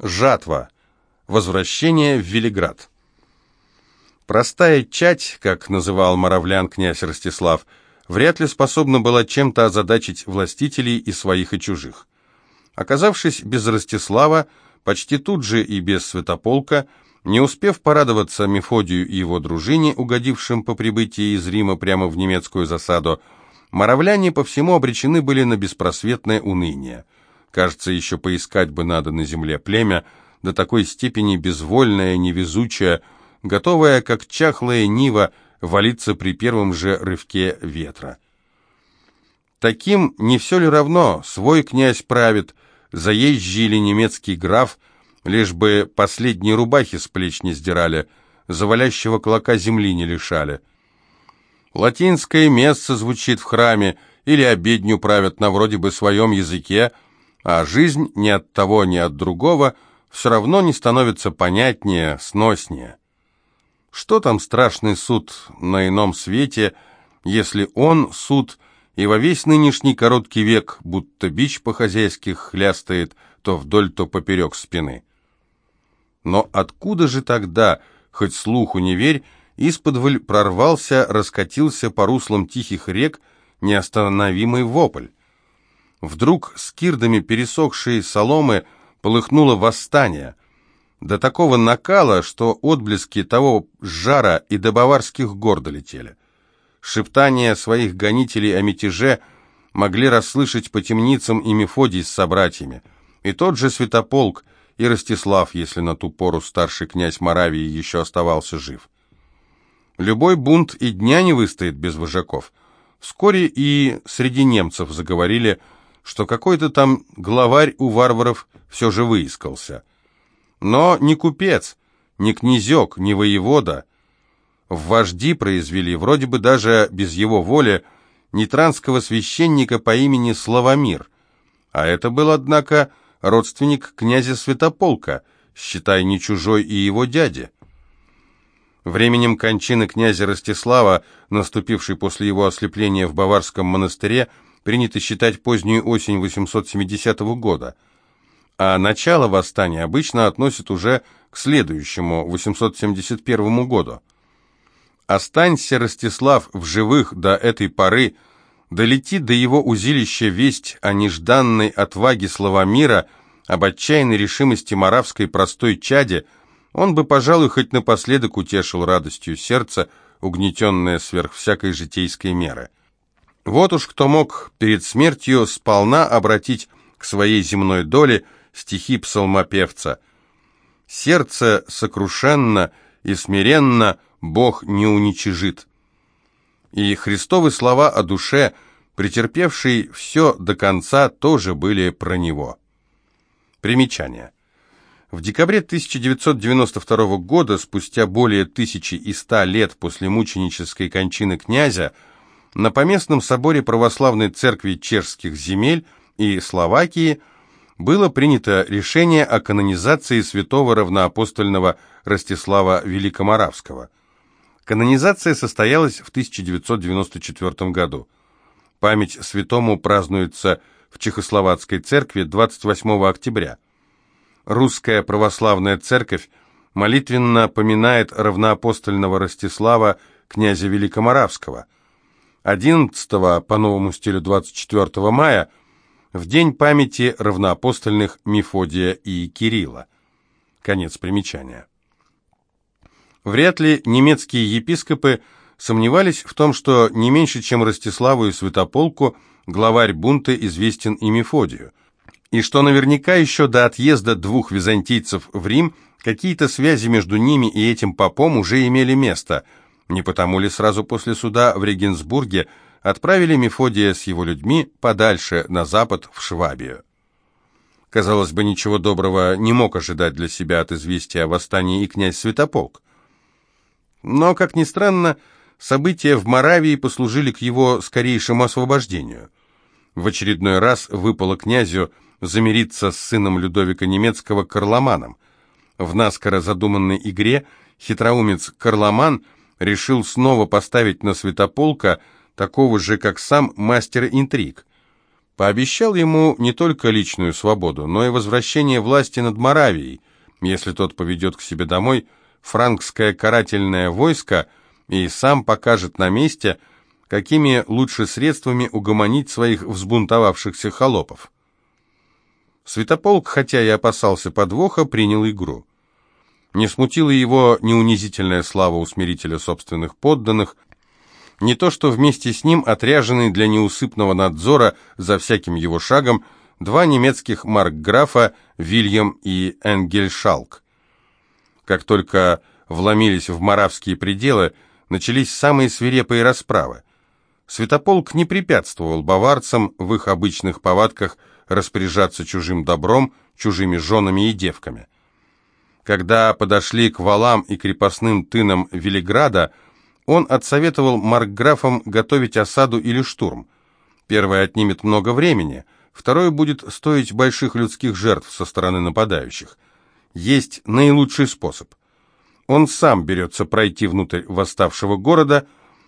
Жатва. Возвращение в Велиград. Простая чать, как называл моравлян князь Ростислав, вряд ли способна была чем-то озадачить властителей и своих, и чужих. Оказавшись без Ростислава, почти тут же и без Святополка, не успев порадоваться Мефодию и его дружине, угодившим по прибытии из Рима прямо в немецкую засаду, моравляне по всему обречены были на беспросветное уныние. Кажется, еще поискать бы надо на земле племя, до такой степени безвольное, невезучее, готовое, как чахлая нива, валиться при первом же рывке ветра. Таким не все ли равно, свой князь правит, заезжий или немецкий граф, лишь бы последние рубахи с плеч не сдирали, завалящего клока земли не лишали. Латинское место звучит в храме, или обедню правят на вроде бы своем языке, а жизнь ни от того, ни от другого все равно не становится понятнее, сноснее. Что там страшный суд на ином свете, если он, суд, и во весь нынешний короткий век, будто бич по-хозяйски хлястает то вдоль, то поперек спины? Но откуда же тогда, хоть слуху не верь, исподволь прорвался, раскатился по руслам тихих рек неостановимый вопль? Вдруг с кирдами пересохшей соломы полыхнуло восстание, до такого накала, что отблески того жара и до баварских гор долетели. Шептания своих гонителей о мятеже могли расслышать по темницам и Мефодий с собратьями, и тот же Святополк, и Ростислав, если на ту пору старший князь Моравии еще оставался жив. Любой бунт и дня не выстоит без вожаков. Вскоре и среди немцев заговорили, что какой-то там главарь у варваров все же выискался. Но не купец, не князек, не воевода. В вожди произвели, вроде бы даже без его воли, нитранского священника по имени Славомир. А это был, однако, родственник князя Святополка, считай, не чужой и его дяди. Временем кончины князя Ростислава, наступившей после его ослепления в Баварском монастыре, принято считать позднюю осень 870 года, а начало восстания обычно относят уже к следующему, 871 году. Останься Ростислав в живых до этой поры, долетит до его узилища весть о нежданной отваге Славомира, об отчаянной решимости моравской простой чаде, он бы, пожалуй, хоть напоследок утешил радостью сердца, угнетенное сверх всякой житейской меры. Вот уж кто мог перед смертью сполна обратить к своей земной доле стихи псалмопевца. «Сердце сокрушенно и смиренно Бог не уничижит» и Христовы слова о душе, претерпевшей все до конца, тоже были про него. Примечание. В декабре 1992 года, спустя более тысячи и ста лет после мученической кончины князя, на Поместном соборе Православной Церкви Чешских земель и Словакии было принято решение о канонизации святого равноапостольного Ростислава Великоморавского – Канонизация состоялась в 1994 году. Память святому празднуется в Чехословацкой церкви 28 октября. Русская православная церковь молитвенно поминает равноапостольного Ростислава, князя Великоморавского. 11 по новому стилю 24 мая, в день памяти равноапостольных Мефодия и Кирилла. Конец примечания. Вряд ли немецкие епископы сомневались в том, что не меньше, чем Ростиславу и Святополку, главарь бунта известен и Мефодию, и что наверняка еще до отъезда двух византийцев в Рим какие-то связи между ними и этим попом уже имели место, не потому ли сразу после суда в Регенсбурге отправили Мефодия с его людьми подальше, на запад, в Швабию. Казалось бы, ничего доброго не мог ожидать для себя от известия о восстании и князь Святополк. Но, как ни странно, события в Моравии послужили к его скорейшему освобождению. В очередной раз выпало князю замириться с сыном Людовика Немецкого Карломаном. В наскоро задуманной игре хитроумец Карломан решил снова поставить на святополка такого же, как сам мастер интриг. пообещал ему не только личную свободу, но и возвращение власти над Моравией, если тот поведет к себе домой франкское карательное войско и сам покажет на месте, какими лучше средствами угомонить своих взбунтовавшихся холопов. Святополк, хотя и опасался подвоха, принял игру. Не смутила его ни унизительная слава усмирителя собственных подданных, не то что вместе с ним отряженный для неусыпного надзора за всяким его шагом два немецких маркграфа Вильям и Энгельшалк. Как только вломились в моравские пределы, начались самые свирепые расправы. Святополк не препятствовал баварцам в их обычных повадках распоряжаться чужим добром, чужими женами и девками. Когда подошли к валам и крепостным тынам Велиграда, он отсоветовал маркграфам готовить осаду или штурм. Первое отнимет много времени, второе будет стоить больших людских жертв со стороны нападающих. Есть наилучший способ. Он сам берется пройти внутрь восставшего города,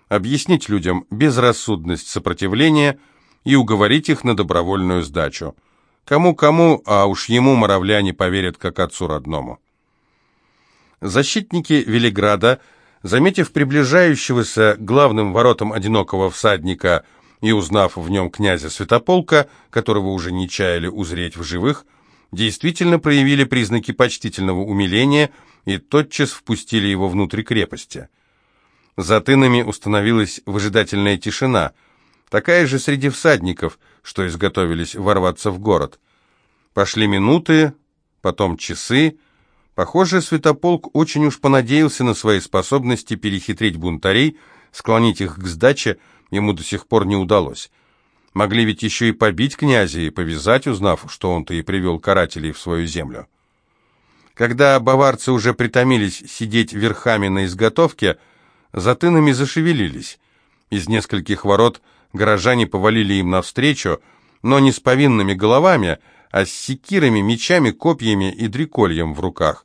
объяснить людям безрассудность сопротивления и уговорить их на добровольную сдачу. Кому-кому, а уж ему моравляне поверят как отцу родному. Защитники Велиграда, заметив приближающегося главным воротам одинокого всадника и узнав в нем князя Святополка, которого уже не чаяли узреть в живых, действительно проявили признаки почтительного умиления и тотчас впустили его внутрь крепости. За тынами установилась выжидательная тишина, такая же среди всадников, что изготовились ворваться в город. Пошли минуты, потом часы, Похоже, Святополк очень уж понадеялся на свои способности перехитрить бунтарей, склонить их к сдаче ему до сих пор не удалось. Могли ведь еще и побить князя и повязать, узнав, что он-то и привел карателей в свою землю. Когда баварцы уже притомились сидеть верхами на изготовке, за тынами зашевелились. Из нескольких ворот горожане повалили им навстречу, но не с повинными головами, а с секирами, мечами, копьями и дрекольем в руках.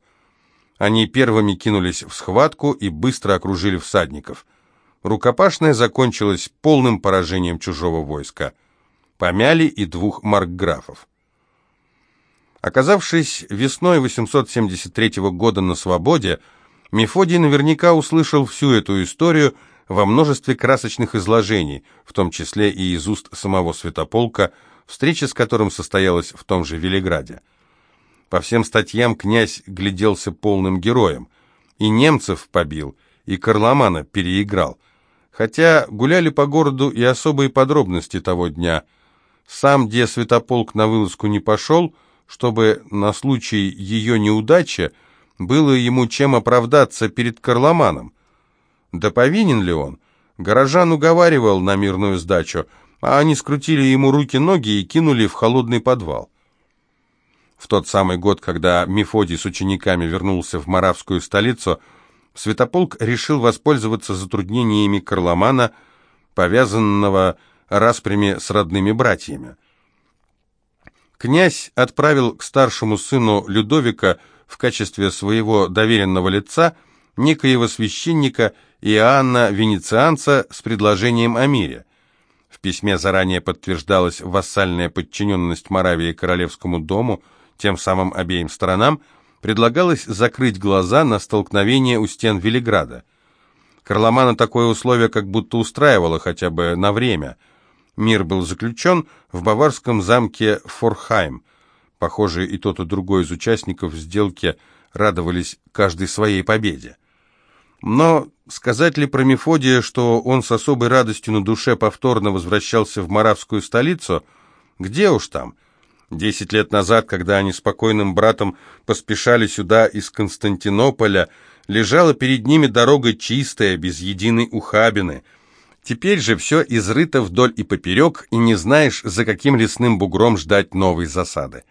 Они первыми кинулись в схватку и быстро окружили всадников. Рукопашная закончилась полным поражением чужого войска. Помяли и двух маркграфов. Оказавшись весной 873 года на свободе, Мефодий наверняка услышал всю эту историю во множестве красочных изложений, в том числе и из уст самого Святополка, встреча с которым состоялась в том же Велиграде. По всем статьям князь гляделся полным героем. И немцев побил, и Карломана переиграл. Хотя гуляли по городу и особые подробности того дня. Сам де Святополк на вылазку не пошел, чтобы на случай ее неудачи было ему чем оправдаться перед Карломаном. Да повинен ли он? Горожан уговаривал на мирную сдачу, а они скрутили ему руки-ноги и кинули в холодный подвал. В тот самый год, когда Мефодий с учениками вернулся в Моравскую столицу, Святополк решил воспользоваться затруднениями Карломана, повязанного распрями с родными братьями. Князь отправил к старшему сыну Людовика в качестве своего доверенного лица некоего священника Иоанна Венецианца с предложением о мире. В письме заранее подтверждалась вассальная подчиненность Моравии королевскому дому – тем самым обеим сторонам предлагалось закрыть глаза на столкновение у стен Велиграда. Карломана такое условие как будто устраивало хотя бы на время. Мир был заключен в баварском замке Форхайм. Похоже, и тот, и другой из участников сделки радовались каждой своей победе. Но сказать ли про Мефодия, что он с особой радостью на душе повторно возвращался в Моравскую столицу? Где уж там? Десять лет назад, когда они с покойным братом поспешали сюда из Константинополя, лежала перед ними дорога чистая, без единой ухабины. Теперь же все изрыто вдоль и поперек, и не знаешь, за каким лесным бугром ждать новой засады.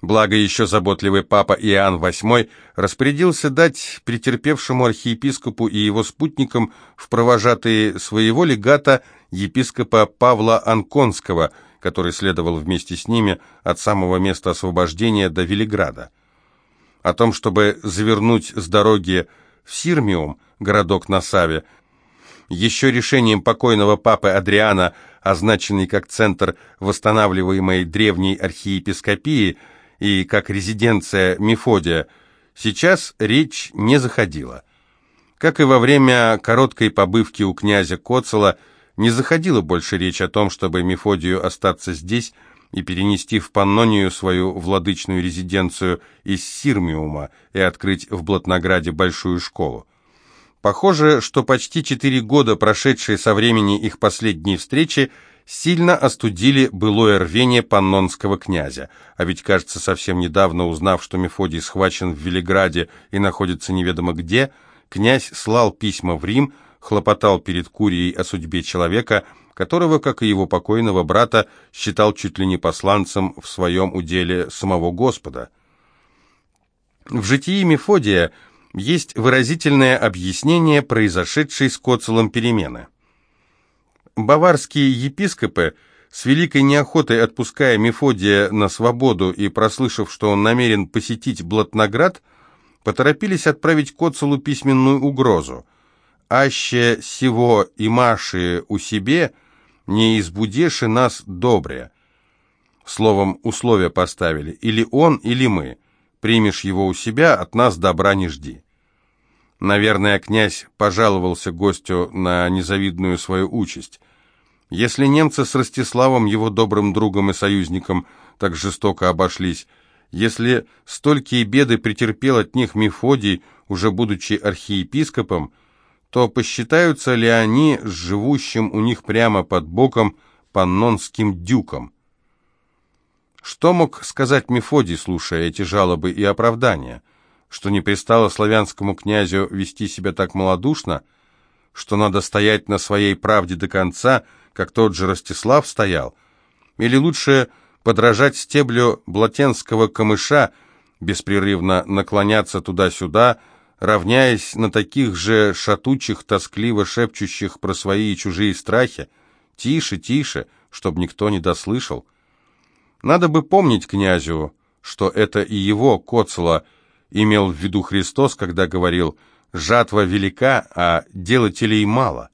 Благо еще заботливый папа Иоанн VIII распорядился дать претерпевшему архиепископу и его спутникам в провожатые своего легата епископа Павла Анконского – который следовал вместе с ними от самого места освобождения до Велиграда. О том, чтобы завернуть с дороги в Сирмиум, городок на Саве, еще решением покойного папы Адриана, означенный как центр восстанавливаемой древней архиепископии и как резиденция Мефодия, сейчас речь не заходила. Как и во время короткой побывки у князя Коцела, не заходила больше речь о том, чтобы Мефодию остаться здесь и перенести в Паннонию свою владычную резиденцию из Сирмиума и открыть в Блатнограде большую школу. Похоже, что почти четыре года, прошедшие со времени их последней встречи, сильно остудили былое рвение паннонского князя. А ведь, кажется, совсем недавно, узнав, что Мефодий схвачен в Велиграде и находится неведомо где, князь слал письма в Рим, хлопотал перед Курией о судьбе человека, которого, как и его покойного брата, считал чуть ли не посланцем в своем уделе самого Господа. В житии Мефодия есть выразительное объяснение произошедшей с Коцелом перемены. Баварские епископы, с великой неохотой отпуская Мефодия на свободу и прослышав, что он намерен посетить Блатноград, поторопились отправить Коцелу письменную угрозу. «Аще сего и маши у себе, не избудеши нас добре». Словом, условия поставили, или он, или мы. Примешь его у себя, от нас добра не жди. Наверное, князь пожаловался гостю на незавидную свою участь. Если немцы с Ростиславом, его добрым другом и союзником, так жестоко обошлись, если столькие беды претерпел от них Мефодий, уже будучи архиепископом, то посчитаются ли они с живущим у них прямо под боком паннонским дюком? Что мог сказать Мефодий, слушая эти жалобы и оправдания? Что не пристало славянскому князю вести себя так малодушно? Что надо стоять на своей правде до конца, как тот же Ростислав стоял? Или лучше подражать стеблю блатенского камыша, беспрерывно наклоняться туда-сюда, равняясь на таких же шатучих, тоскливо шепчущих про свои и чужие страхи? Тише, тише, чтоб никто не дослышал. Надо бы помнить князю, что это и его, Коцела, имел в виду Христос, когда говорил «жатва велика, а делателей мало».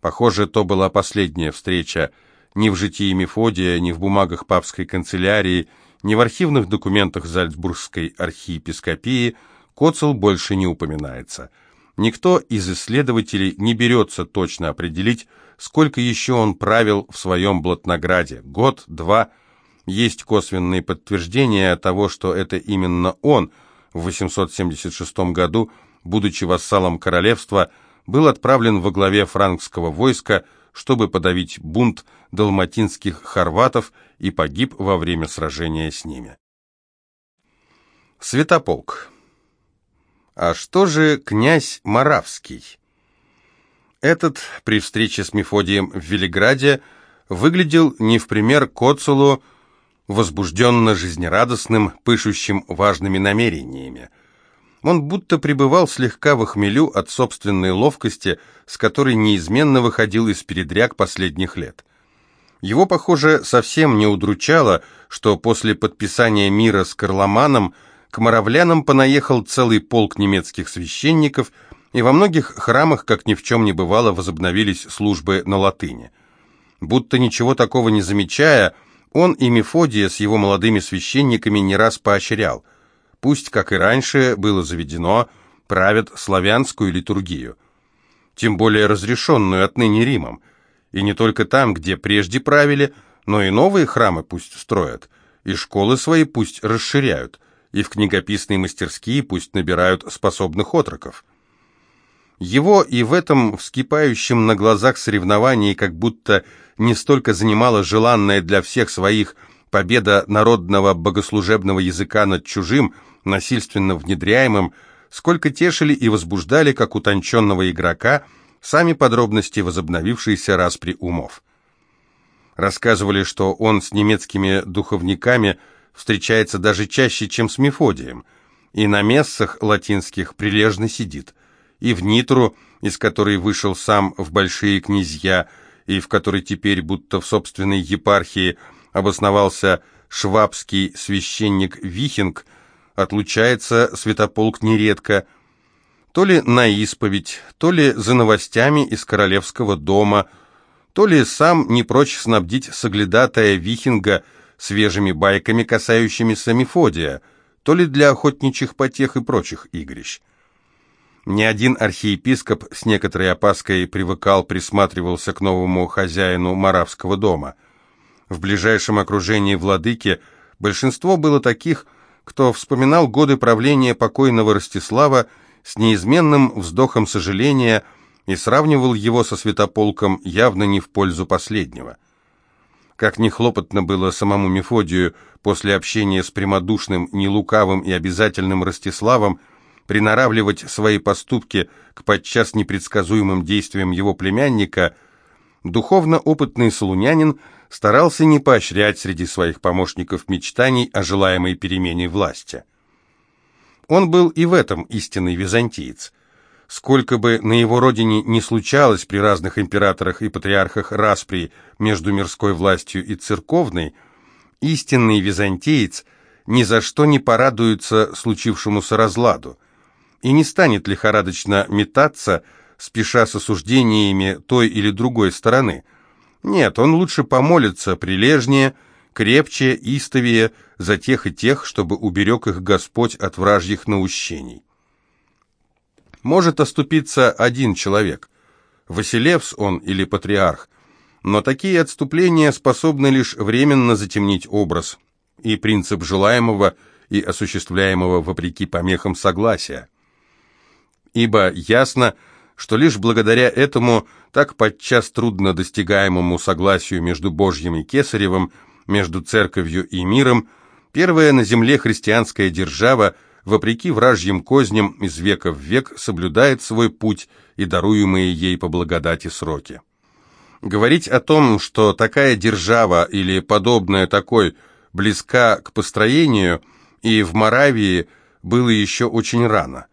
Похоже, то была последняя встреча ни в житии Мефодия, ни в бумагах папской канцелярии, ни в архивных документах Зальцбургской архиепископии Коцел больше не упоминается. Никто из исследователей не берется точно определить, сколько еще он правил в своем Блатнограде. Год, два. Есть косвенные подтверждения того, что это именно он в 876 году, будучи вассалом королевства, был отправлен во главе франкского войска, чтобы подавить бунт далматинских хорватов и погиб во время сражения с ними. Святополк. А что же князь Моравский? Этот при встрече с Мефодием в Велиграде выглядел не в пример Коцелу, возбужденно жизнерадостным, пышущим важными намерениями. Он будто пребывал слегка в хмелю от собственной ловкости, с которой неизменно выходил из передряг последних лет. Его, похоже, совсем не удручало, что после подписания мира с Карломаном к моравлянам понаехал целый полк немецких священников – и во многих храмах, как ни в чем не бывало, возобновились службы на латыни. Будто ничего такого не замечая, он и Мефодия с его молодыми священниками не раз поощрял. Пусть, как и раньше было заведено, правят славянскую литургию, тем более разрешенную отныне Римом, и не только там, где прежде правили, но и новые храмы пусть строят, и школы свои пусть расширяют, и в книгописные мастерские пусть набирают способных отроков. Его и в этом вскипающем на глазах соревновании как будто не столько занимала желанная для всех своих победа народного богослужебного языка над чужим, насильственно внедряемым, сколько тешили и возбуждали, как утонченного игрока, сами подробности возобновившейся распри умов. Рассказывали, что он с немецкими духовниками встречается даже чаще, чем с Мефодием, и на мессах латинских прилежно сидит – и в Нитру, из которой вышел сам в большие князья, и в которой теперь, будто в собственной епархии, обосновался швабский священник Вихинг, отлучается святополк нередко. то ли на исповедь, то ли за новостями из королевского дома, то ли сам не прочь снабдить соглядатая Вихинга свежими байками, касающимися Мефодия, то ли для охотничьих потех и прочих игрищ. Ни один архиепископ с некоторой опаской привыкал, присматривался к новому хозяину Моравского дома. В ближайшем окружении владыки большинство было таких, кто вспоминал годы правления покойного Ростислава с неизменным вздохом сожаления и сравнивал его со святополком явно не в пользу последнего. Как нехлопотно было самому Мефодию после общения с прямодушным, нелукавым и обязательным Ростиславом приноравливать свои поступки к подчас непредсказуемым действиям его племянника, духовно опытный солунянин старался не поощрять среди своих помощников мечтаний о желаемой перемене власти. Он был и в этом истинный византиец. Сколько бы на его родине не случалось при разных императорах и патриархах распри между мирской властью и церковной, истинный византиец ни за что не порадуется случившемуся разладу и не станет лихорадочно метаться, спеша с осуждениями той или другой стороны. Нет, он лучше помолится прилежнее, крепче, истовее за тех и тех, чтобы уберег их Господь от вражьих наущений. Может оступиться один человек, Василевс он или патриарх, но такие отступления способны лишь временно затемнить образ и принцип желаемого и осуществляемого вопреки помехам согласия. Ибо ясно, что лишь благодаря этому так подчас трудно достигаемому согласию между Божьим и Кесаревым – между церковью и миром, первая на земле христианская держава, вопреки вражьим козням, из века в век соблюдает свой путь и даруемые ей по благодати сроки. Говорить о том, что такая держава или подобная такой близка к построению, и в Моравии было еще очень рано.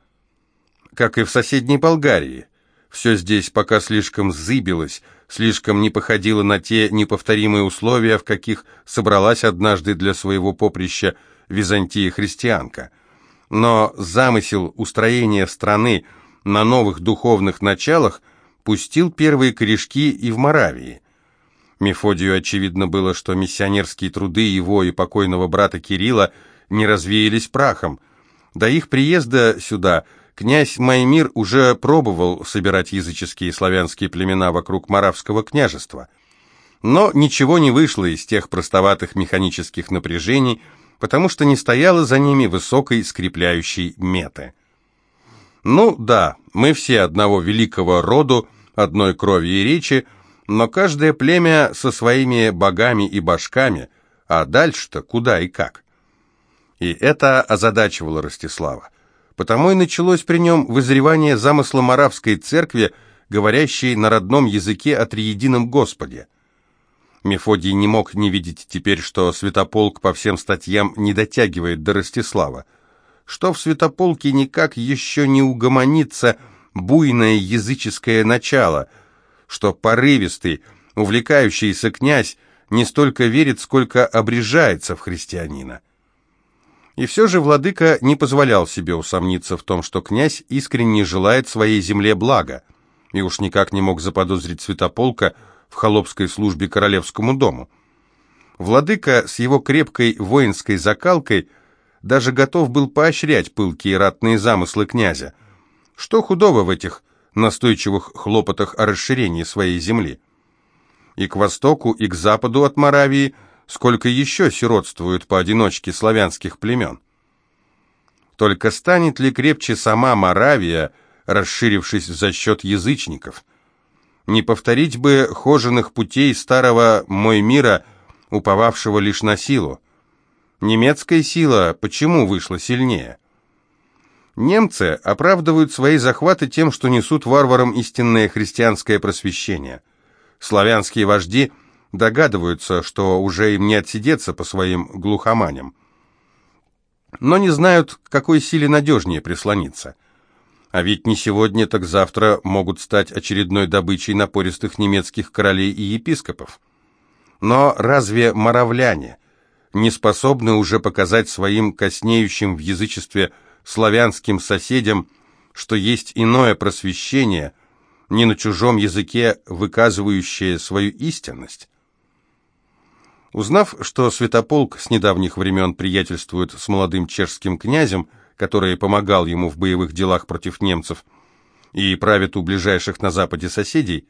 Как и в соседней Болгарии. Все здесь пока слишком зыбилось, слишком не походила на те неповторимые условия, в каких собралась однажды для своего поприща Византия-христианка. Но замысел устроения страны на новых духовных началах пустил первые корешки и в Моравии. Мефодию очевидно было, что миссионерские труды его и покойного брата Кирилла не развеялись прахом. До их приезда сюда – Князь Маймир уже пробовал собирать языческие славянские племена вокруг Моравского княжества. Но ничего не вышло из тех простоватых механических напряжений, потому что не стояло за ними высокой скрепляющей меты. Ну да, мы все одного великого роду, одной крови и речи, но каждое племя со своими богами и башками, а дальше-то куда и как. И это озадачивало Ростислава. Потому и началось при нем вызревание замысла Моравской церкви, говорящей на родном языке о триедином Господе. Мефодий не мог не видеть теперь, что Святополк по всем статьям не дотягивает до Ростислава, что в Святополке никак еще не угомонится буйное языческое начало, что порывистый, увлекающийся князь не столько верит, сколько обрежается в христианина. И все же владыка не позволял себе усомниться в том, что князь искренне желает своей земле блага, и уж никак не мог заподозрить святополка в холопской службе королевскому дому. Владыка с его крепкой воинской закалкой даже готов был поощрять пылкие ратные замыслы князя. Что худого в этих настойчивых хлопотах о расширении своей земли? И к востоку, и к западу от Моравии – сколько еще сиротствуют поодиночке славянских племен. Только станет ли крепче сама Моравия, расширившись за счет язычников? Не повторить бы хоженых путей старого «мой мира», уповавшего лишь на силу. Немецкая сила почему вышла сильнее? Немцы оправдывают свои захваты тем, что несут варварам истинное христианское просвещение. Славянские вожди – догадываются, что уже им не отсидеться по своим глухоманям. Но не знают, к какой силе надежнее прислониться. А ведь не сегодня, так завтра могут стать очередной добычей напористых немецких королей и епископов. Но разве моравляне не способны уже показать своим коснеющим в язычестве славянским соседям, что есть иное просвещение, не на чужом языке выказывающее свою истинность. Узнав, что Святополк с недавних времен приятельствует с молодым чешским князем, который помогал ему в боевых делах против немцев и правит у ближайших на западе соседей,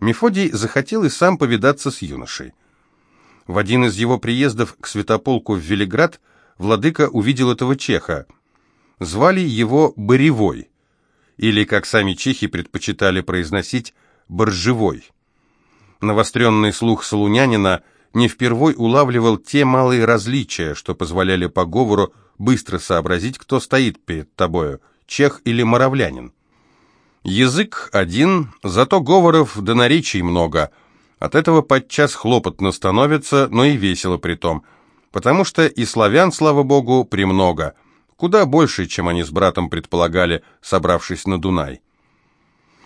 Мефодий захотел и сам повидаться с юношей. В один из его приездов к Святополку в Велиград владыка увидел этого чеха. Звали его Боревой, или, как сами чехи предпочитали произносить, Боржевой. Навостренный слух солунянина не впервой улавливал те малые различия, что позволяли по говору быстро сообразить, кто стоит перед тобою, чех или моравлянин. Язык один, зато говоров да наречий много. От этого подчас хлопотно становится, но и весело при том, потому что и славян, слава богу, премного, куда больше, чем они с братом предполагали, собравшись на Дунай.